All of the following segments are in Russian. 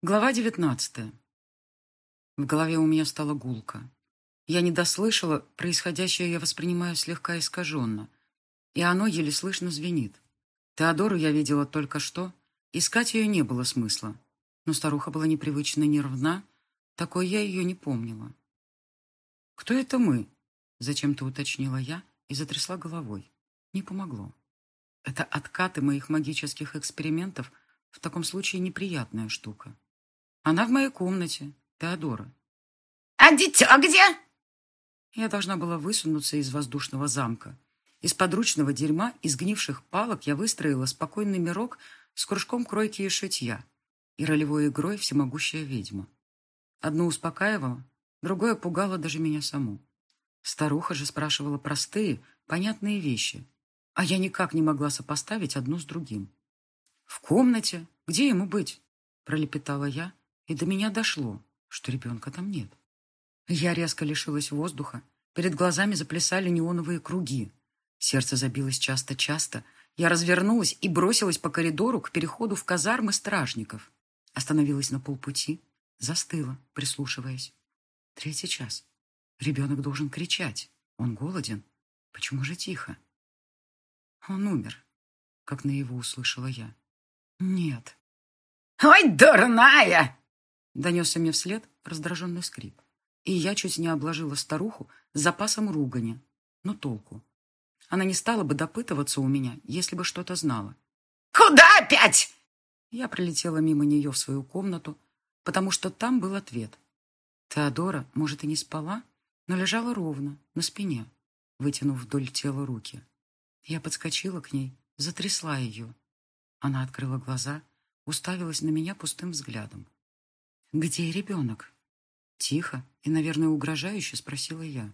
Глава девятнадцатая. В голове у меня стало гулко. Я не дослышала, происходящее я воспринимаю слегка искаженно, и оно еле слышно звенит. Теодору я видела только что, искать ее не было смысла, но старуха была непривычно нервна, такой я ее не помнила. «Кто это мы?» — зачем-то уточнила я и затрясла головой. Не помогло. Это откаты моих магических экспериментов в таком случае неприятная штука. Она в моей комнате, Теодора. А дитя где? Я должна была высунуться из воздушного замка. Из подручного дерьма и сгнивших палок я выстроила спокойный мирок с кружком кройки и шитья и ролевой игрой всемогущая ведьма. Одно успокаивало, другое пугало даже меня саму. Старуха же спрашивала простые, понятные вещи, а я никак не могла сопоставить одно с другим. «В комнате? Где ему быть?» – пролепетала я, и до меня дошло, что ребенка там нет. Я резко лишилась воздуха, перед глазами заплясали неоновые круги. Сердце забилось часто-часто. Я развернулась и бросилась по коридору к переходу в казармы стражников. Остановилась на полпути, застыла, прислушиваясь. Третий час. Ребенок должен кричать. Он голоден. Почему же тихо? Он умер, как наяву услышала я. Нет. «Ой, дурная!» Донесся мне вслед раздраженный скрип. И я чуть не обложила старуху с запасом ругани. Но толку. Она не стала бы допытываться у меня, если бы что-то знала. «Куда опять?» Я пролетела мимо нее в свою комнату, потому что там был ответ. Теодора, может, и не спала, но лежала ровно, на спине, вытянув вдоль тела руки. Я подскочила к ней, затрясла ее. Она открыла глаза, уставилась на меня пустым взглядом. «Где ребенок?» Тихо и, наверное, угрожающе спросила я.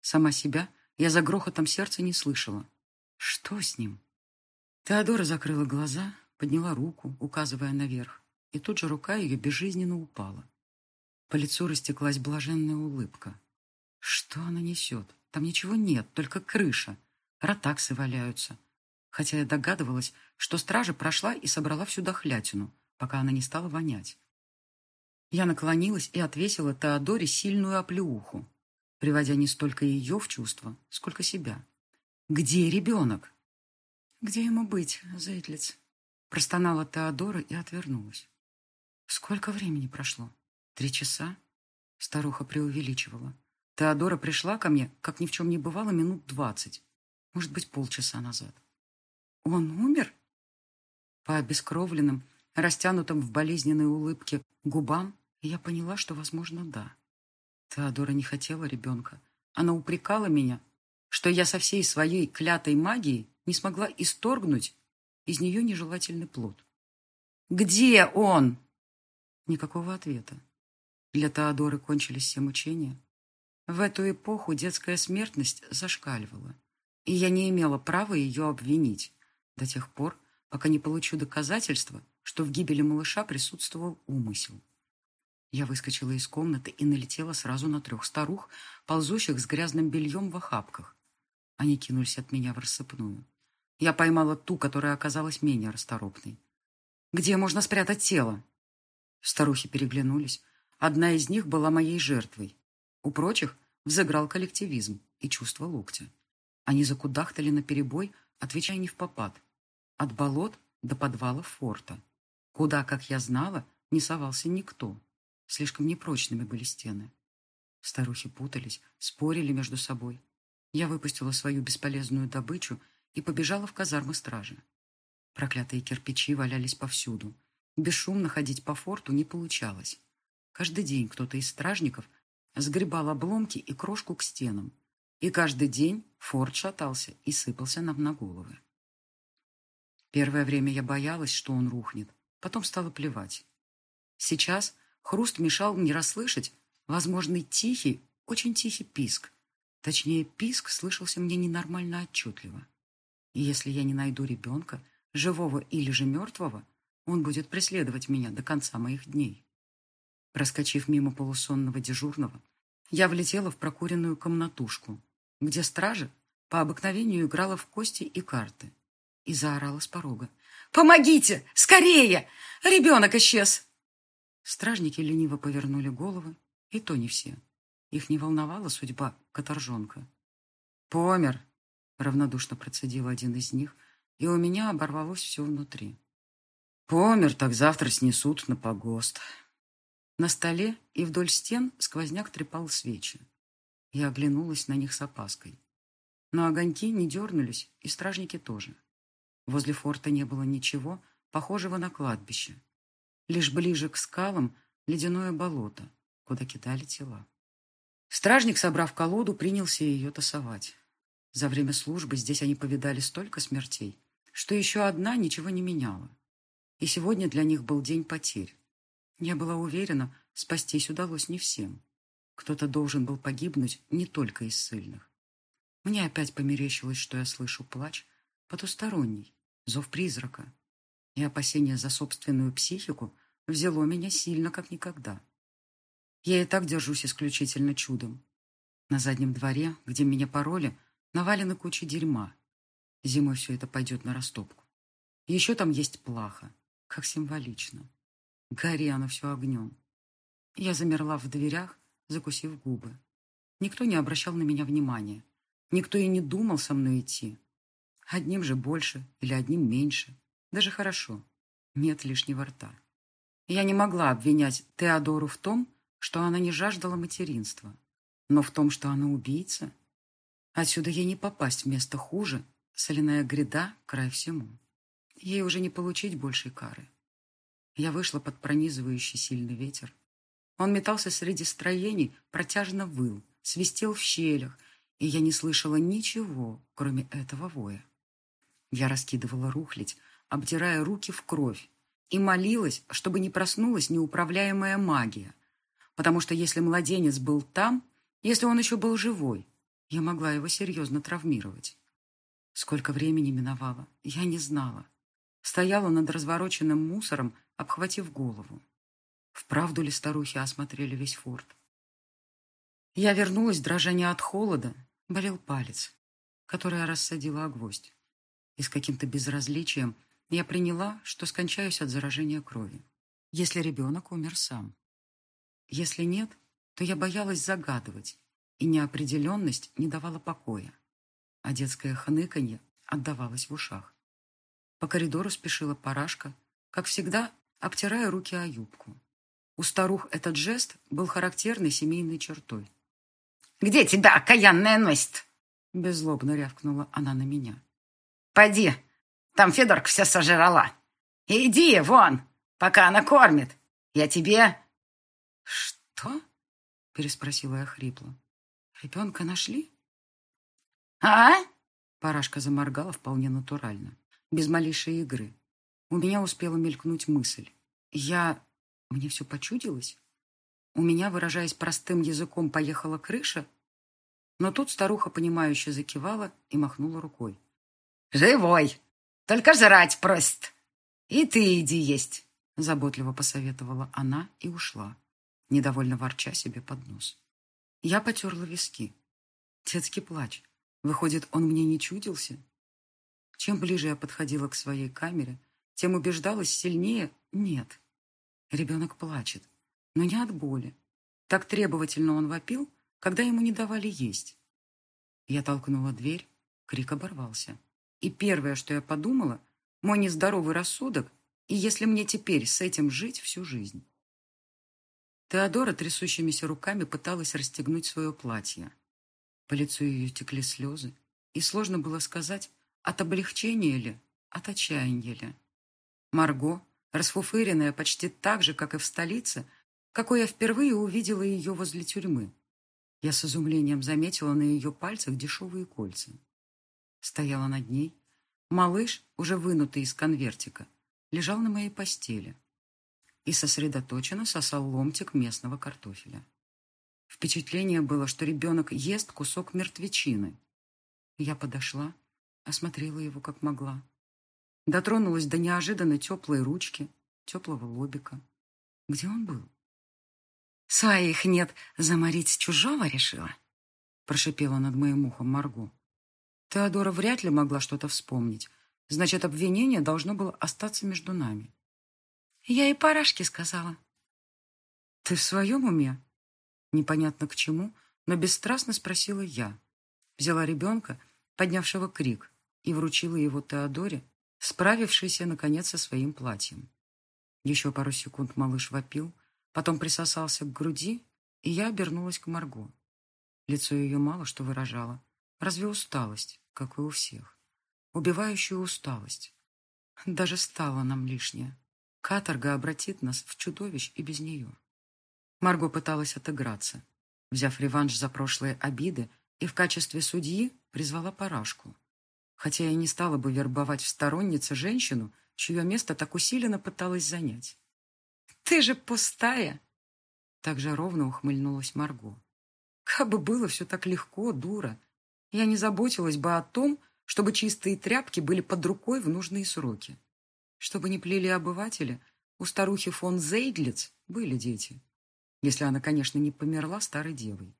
Сама себя я за грохотом сердца не слышала. Что с ним? Теодора закрыла глаза, подняла руку, указывая наверх, и тут же рука ее безжизненно упала. По лицу растеклась блаженная улыбка. Что она несет? Там ничего нет, только крыша. Ротаксы валяются. Хотя я догадывалась, что стража прошла и собрала всю дохлятину, пока она не стала вонять. Я наклонилась и отвесила Теодоре сильную оплеуху, приводя не столько ее в чувство, сколько себя. «Где ребенок?» «Где ему быть, Зейтлиц?» Простонала Теодора и отвернулась. «Сколько времени прошло? Три часа?» Старуха преувеличивала. Теодора пришла ко мне, как ни в чем не бывало, минут двадцать. Может быть, полчаса назад. «Он умер?» По обескровленным, растянутым в болезненной улыбке губам я поняла, что, возможно, да. Теодора не хотела ребенка. Она упрекала меня, что я со всей своей клятой магией не смогла исторгнуть из нее нежелательный плод. «Где он?» Никакого ответа. Для Теодоры кончились все мучения. В эту эпоху детская смертность зашкаливала, и я не имела права ее обвинить до тех пор, пока не получу доказательства, что в гибели малыша присутствовал умысел. Я выскочила из комнаты и налетела сразу на трех старух, ползущих с грязным бельем в охапках. Они кинулись от меня в рассыпную. Я поймала ту, которая оказалась менее расторопной. «Где можно спрятать тело?» Старухи переглянулись. Одна из них была моей жертвой. У прочих взыграл коллективизм и чувство локтя. Они закудахтали наперебой, отвечая не в попад. От болот до подвала форта. Куда, как я знала, не совался никто. Слишком непрочными были стены. Старухи путались, спорили между собой. Я выпустила свою бесполезную добычу и побежала в казармы стражи. Проклятые кирпичи валялись повсюду. Бесшумно ходить по форту не получалось. Каждый день кто-то из стражников сгребал обломки и крошку к стенам. И каждый день форт шатался и сыпался нам на головы. Первое время я боялась, что он рухнет. Потом стало плевать. Сейчас Хруст мешал мне расслышать возможный тихий, очень тихий писк. Точнее, писк слышался мне ненормально отчетливо. И если я не найду ребенка, живого или же мертвого, он будет преследовать меня до конца моих дней. Проскочив мимо полусонного дежурного, я влетела в прокуренную комнатушку, где стража по обыкновению играла в кости и карты, и заорала с порога. «Помогите! Скорее! Ребенок исчез!» Стражники лениво повернули головы, и то не все. Их не волновала судьба каторжонка. «Помер!» — равнодушно процедил один из них, и у меня оборвалось все внутри. «Помер, так завтра снесут на погост». На столе и вдоль стен сквозняк трепал свечи. Я оглянулась на них с опаской. Но огоньки не дернулись, и стражники тоже. Возле форта не было ничего, похожего на кладбище. Лишь ближе к скалам ледяное болото, куда кидали тела. Стражник, собрав колоду, принялся ее тасовать. За время службы здесь они повидали столько смертей, что еще одна ничего не меняла. И сегодня для них был день потерь. Я была уверена, спастись удалось не всем. Кто-то должен был погибнуть не только из сильных. Мне опять померещилось, что я слышу плач потусторонний, зов призрака. И опасение за собственную психику взяло меня сильно, как никогда. Я и так держусь исключительно чудом. На заднем дворе, где меня пороли, навалены кучи дерьма. Зимой все это пойдет на растопку. Еще там есть плаха, как символично. Гори оно все огнем. Я замерла в дверях, закусив губы. Никто не обращал на меня внимания. Никто и не думал со мной идти. Одним же больше или одним меньше. Даже хорошо. Нет лишнего рта. Я не могла обвинять Теодору в том, что она не жаждала материнства. Но в том, что она убийца, отсюда ей не попасть в место хуже, соляная гряда — край всему. Ей уже не получить большей кары. Я вышла под пронизывающий сильный ветер. Он метался среди строений, протяжно выл, свистел в щелях, и я не слышала ничего, кроме этого воя. Я раскидывала рухлядь, обдирая руки в кровь, и молилась, чтобы не проснулась неуправляемая магия. Потому что если младенец был там, если он еще был живой, я могла его серьезно травмировать. Сколько времени миновало, я не знала. Стояла над развороченным мусором, обхватив голову. Вправду ли старухи осмотрели весь форт? Я вернулась, дрожа не от холода, болел палец, который я рассадила о гвоздь и с каким-то безразличием я приняла, что скончаюсь от заражения крови, если ребенок умер сам. Если нет, то я боялась загадывать, и неопределенность не давала покоя, а детское хныканье отдавалось в ушах. По коридору спешила парашка, как всегда, обтирая руки о юбку. У старух этот жест был характерной семейной чертой. «Где тебя окаянная носит?» Беззлобно рявкнула она на меня. Пойди, там Федорка все сожрала. Иди вон, пока она кормит. Я тебе...» «Что?» — переспросила я хрипло. «Ребенка нашли?» «А?» Парашка заморгала вполне натурально, без малейшей игры. У меня успела мелькнуть мысль. Я... Мне все почудилось? У меня, выражаясь простым языком, поехала крыша? Но тут старуха, понимающе закивала и махнула рукой. «Живой! Только жрать просит! И ты иди есть!» Заботливо посоветовала она и ушла, недовольно ворча себе под нос. Я потерла виски. Детский плач. Выходит, он мне не чудился? Чем ближе я подходила к своей камере, тем убеждалась сильнее «нет». Ребенок плачет, но не от боли. Так требовательно он вопил, когда ему не давали есть. Я толкнула дверь, крик оборвался. И первое, что я подумала, мой нездоровый рассудок, и если мне теперь с этим жить всю жизнь. Теодора трясущимися руками пыталась расстегнуть свое платье. По лицу ее текли слезы, и сложно было сказать, от облегчения ли, от отчаяния ли. Марго, расфуфыренная почти так же, как и в столице, какой я впервые увидела ее возле тюрьмы. Я с изумлением заметила на ее пальцах дешевые кольца стояла над ней. Малыш, уже вынутый из конвертика, лежал на моей постели и сосредоточенно сосал ломтик местного картофеля. Впечатление было, что ребенок ест кусок мертвечины. Я подошла, осмотрела его как могла. Дотронулась до неожиданно теплой ручки, теплого лобика. Где он был? «Своих нет, заморить чужого решила?» Прошипела над моим ухом Марго. Теодора вряд ли могла что-то вспомнить. Значит, обвинение должно было остаться между нами. Я и парашке сказала. «Ты в своем уме?» Непонятно к чему, но бесстрастно спросила я. Взяла ребенка, поднявшего крик, и вручила его Теодоре, справившейся, наконец, со своим платьем. Еще пару секунд малыш вопил, потом присосался к груди, и я обернулась к Марго. Лицо ее мало что выражало, разве усталость, как и у всех. Убивающую усталость. Даже стало нам лишнее. Каторга обратит нас в чудовищ и без нее. Марго пыталась отыграться, взяв реванш за прошлые обиды и в качестве судьи призвала поражку. Хотя я не стала бы вербовать в стороннице женщину, чье место так усиленно пыталась занять. «Ты же пустая!» Так же ровно ухмыльнулась Марго. Как бы было все так легко, дура. Я не заботилась бы о том, чтобы чистые тряпки были под рукой в нужные сроки. Чтобы не плели обыватели, у старухи фон Зейдлиц были дети. Если она, конечно, не померла старой девой.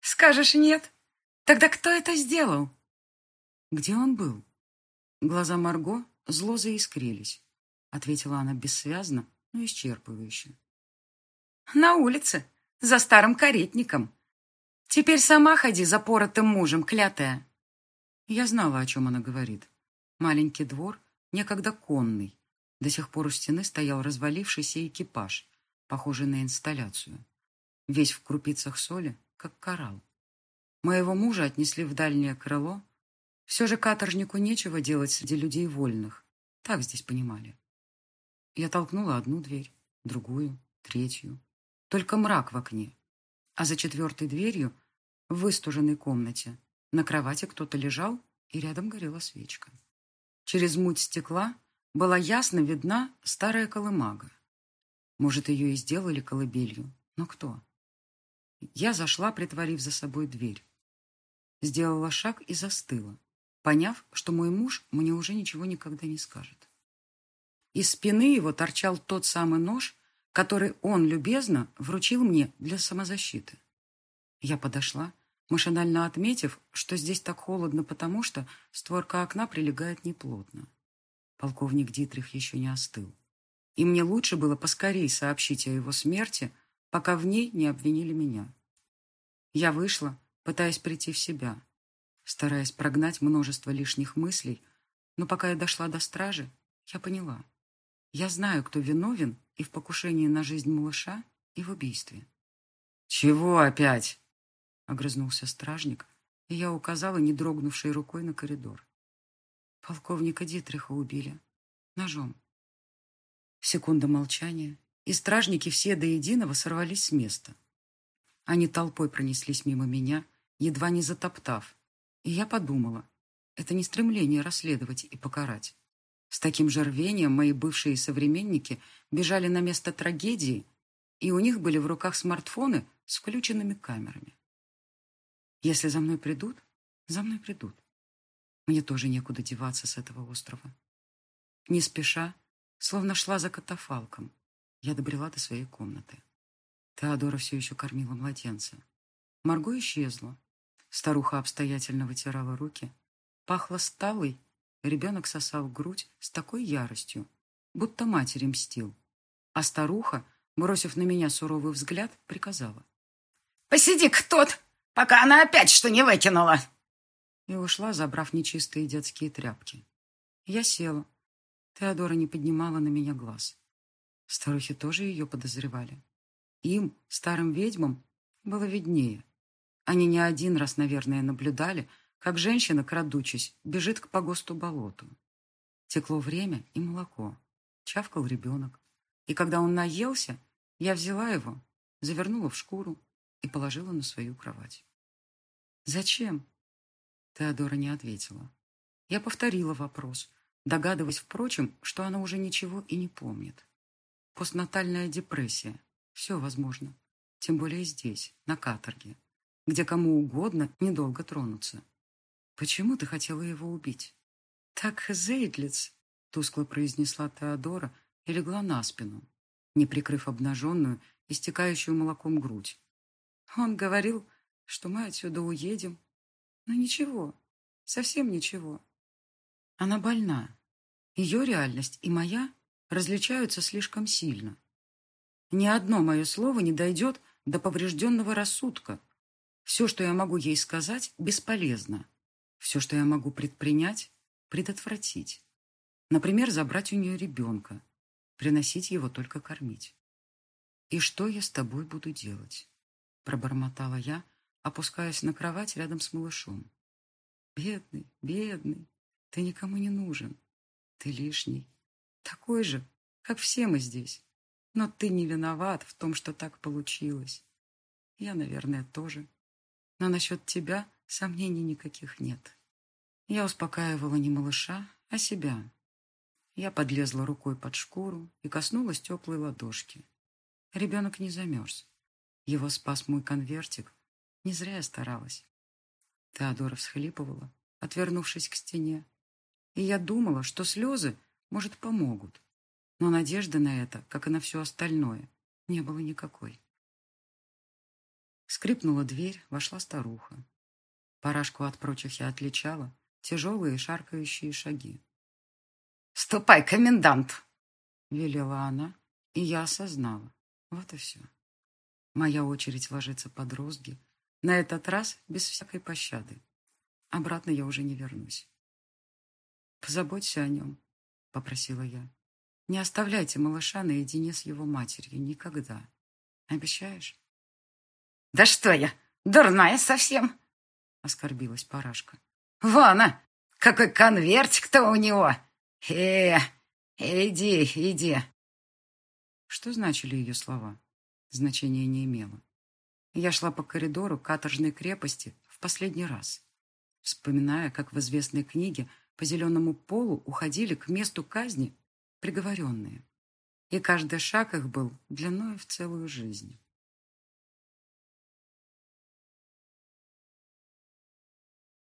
«Скажешь нет? Тогда кто это сделал?» «Где он был?» Глаза Марго зло заискрились. Ответила она бессвязно, но исчерпывающе. «На улице, за старым каретником. Теперь сама ходи за поротым мужем, клятая». Я знала, о чем она говорит. Маленький двор, некогда конный. До сих пор у стены стоял развалившийся экипаж похожий на инсталляцию. Весь в крупицах соли, как коралл. Моего мужа отнесли в дальнее крыло. Все же каторжнику нечего делать среди людей вольных. Так здесь понимали. Я толкнула одну дверь, другую, третью. Только мрак в окне. А за четвертой дверью, в выстуженной комнате, на кровати кто-то лежал, и рядом горела свечка. Через муть стекла была ясно видна старая колымага. Может, ее и сделали колыбелью. Но кто? Я зашла, притворив за собой дверь. Сделала шаг и застыла, поняв, что мой муж мне уже ничего никогда не скажет. Из спины его торчал тот самый нож, который он любезно вручил мне для самозащиты. Я подошла, машинально отметив, что здесь так холодно, потому что створка окна прилегает неплотно. Полковник Дитрих еще не остыл и мне лучше было поскорей сообщить о его смерти, пока в ней не обвинили меня. Я вышла, пытаясь прийти в себя, стараясь прогнать множество лишних мыслей, но пока я дошла до стражи, я поняла. Я знаю, кто виновен и в покушении на жизнь малыша, и в убийстве. «Чего опять?» — огрызнулся стражник, и я указала не дрогнувшей рукой на коридор. Полковника Дитриха убили. Ножом. Секунда молчания, и стражники все до единого сорвались с места. Они толпой пронеслись мимо меня, едва не затоптав. И я подумала, это не стремление расследовать и покарать. С таким же рвением мои бывшие современники бежали на место трагедии, и у них были в руках смартфоны с включенными камерами. Если за мной придут, за мной придут. Мне тоже некуда деваться с этого острова. Не спеша, словно шла за катафалком. Я добрела до своей комнаты. Теодора все еще кормила младенца. Марго исчезла. Старуха обстоятельно вытирала руки. Пахло сталой. Ребенок сосал грудь с такой яростью, будто матери мстил. А старуха, бросив на меня суровый взгляд, приказала. «Посиди-ка тут, пока она опять что не выкинула!» И ушла, забрав нечистые детские тряпки. Я села, Теодора не поднимала на меня глаз. Старухи тоже ее подозревали. Им, старым ведьмам, было виднее. Они не один раз, наверное, наблюдали, как женщина, крадучись, бежит к погосту болоту. Текло время и молоко. Чавкал ребенок. И когда он наелся, я взяла его, завернула в шкуру и положила на свою кровать. «Зачем?» Теодора не ответила. Я повторила вопрос, догадываясь, впрочем, что она уже ничего и не помнит. Постнатальная депрессия. Все возможно. Тем более здесь, на каторге, где кому угодно недолго тронуться. Почему ты хотела его убить? Так Зейдлиц, тускло произнесла Теодора и легла на спину, не прикрыв обнаженную, истекающую молоком грудь. Он говорил, что мы отсюда уедем. Но ничего, совсем ничего. Она больна. Ее реальность и моя различаются слишком сильно. Ни одно мое слово не дойдет до поврежденного рассудка. Все, что я могу ей сказать, бесполезно. Все, что я могу предпринять, предотвратить. Например, забрать у нее ребенка, приносить его только кормить. «И что я с тобой буду делать?» Пробормотала я, опускаясь на кровать рядом с малышом. «Бедный, бедный, ты никому не нужен. Ты лишний. Такой же, как все мы здесь. Но ты не виноват в том, что так получилось. Я, наверное, тоже. Но насчет тебя сомнений никаких нет. Я успокаивала не малыша, а себя. Я подлезла рукой под шкуру и коснулась теплой ладошки. Ребенок не замерз. Его спас мой конвертик. Не зря я старалась. Теодора всхлипывала, отвернувшись к стене. И я думала, что слезы, может, помогут. Но надежды на это, как и на все остальное, не было никакой. Скрипнула дверь, вошла старуха. Парашку от прочих я отличала, тяжелые шаркающие шаги. «Ступай, комендант!» — велела она, и я осознала. Вот и все. Моя очередь ложиться под розги, на этот раз без всякой пощады. Обратно я уже не вернусь. «Позаботься о нем», — попросила я. «Не оставляйте малыша наедине с его матерью никогда. Обещаешь?» «Да что я, дурная совсем!» — оскорбилась Парашка. «Вон, какой конвертик-то у него! Э, иди, иди!» Что значили ее слова? Значения не имело. Я шла по коридору каторжной крепости в последний раз, вспоминая, как в известной книге по зеленому полу уходили к месту казни приговоренные. И каждый шаг их был длиной в целую жизнь.